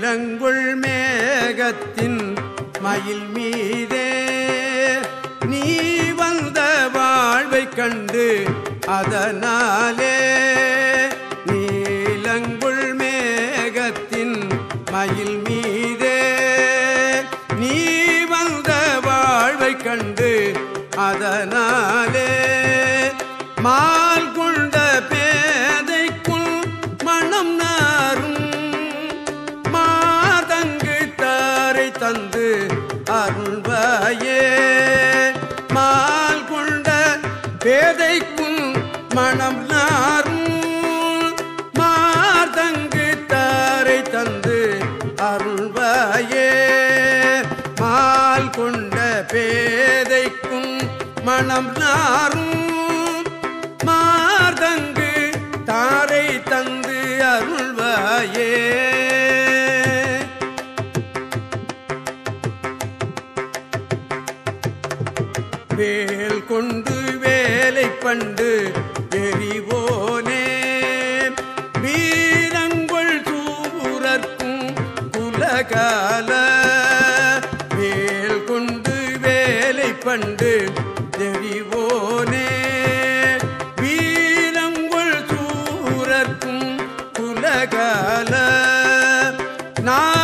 நீலங்குள் மேகத்தின் மயில் மீதே. நீ வந்த வாழ்வை கண்டு அதனாலே நீலங்குள் மேகத்தின் மயில் மீதே. நீ வந்த வாழ்வை கண்டு அதனால் தாரை தந்து அருள்வாயே. மால் கொண்ட பேதைக்கும் மனம் நாரும் மாதங்கு தாரை தந்து அருள்வாயே. மால் கொண்ட பேதைக்கும் மனம் நாரும் மார்தங்கு தாரை தந்து அருள்வாயே. வேல் கொண்டு வேலை பண்டு எரிவோனே வீரங்கொள் தூரற்கும் குலகால. வேல் கொண்டு வேலை பண்டு எரிவோனே வீரங்கொள் தூரற்கும் குலகால. நான்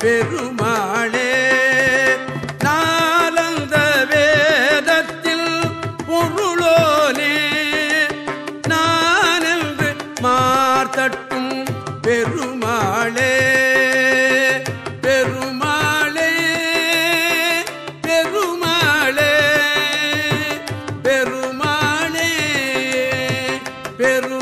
பெருமாளே நாலந்த வேதத்தில் பொருளோனே நானென்று மார்த்தட்டும் பெருமாளே பெருமாளே பெருமாளே பெருமாளே பெரு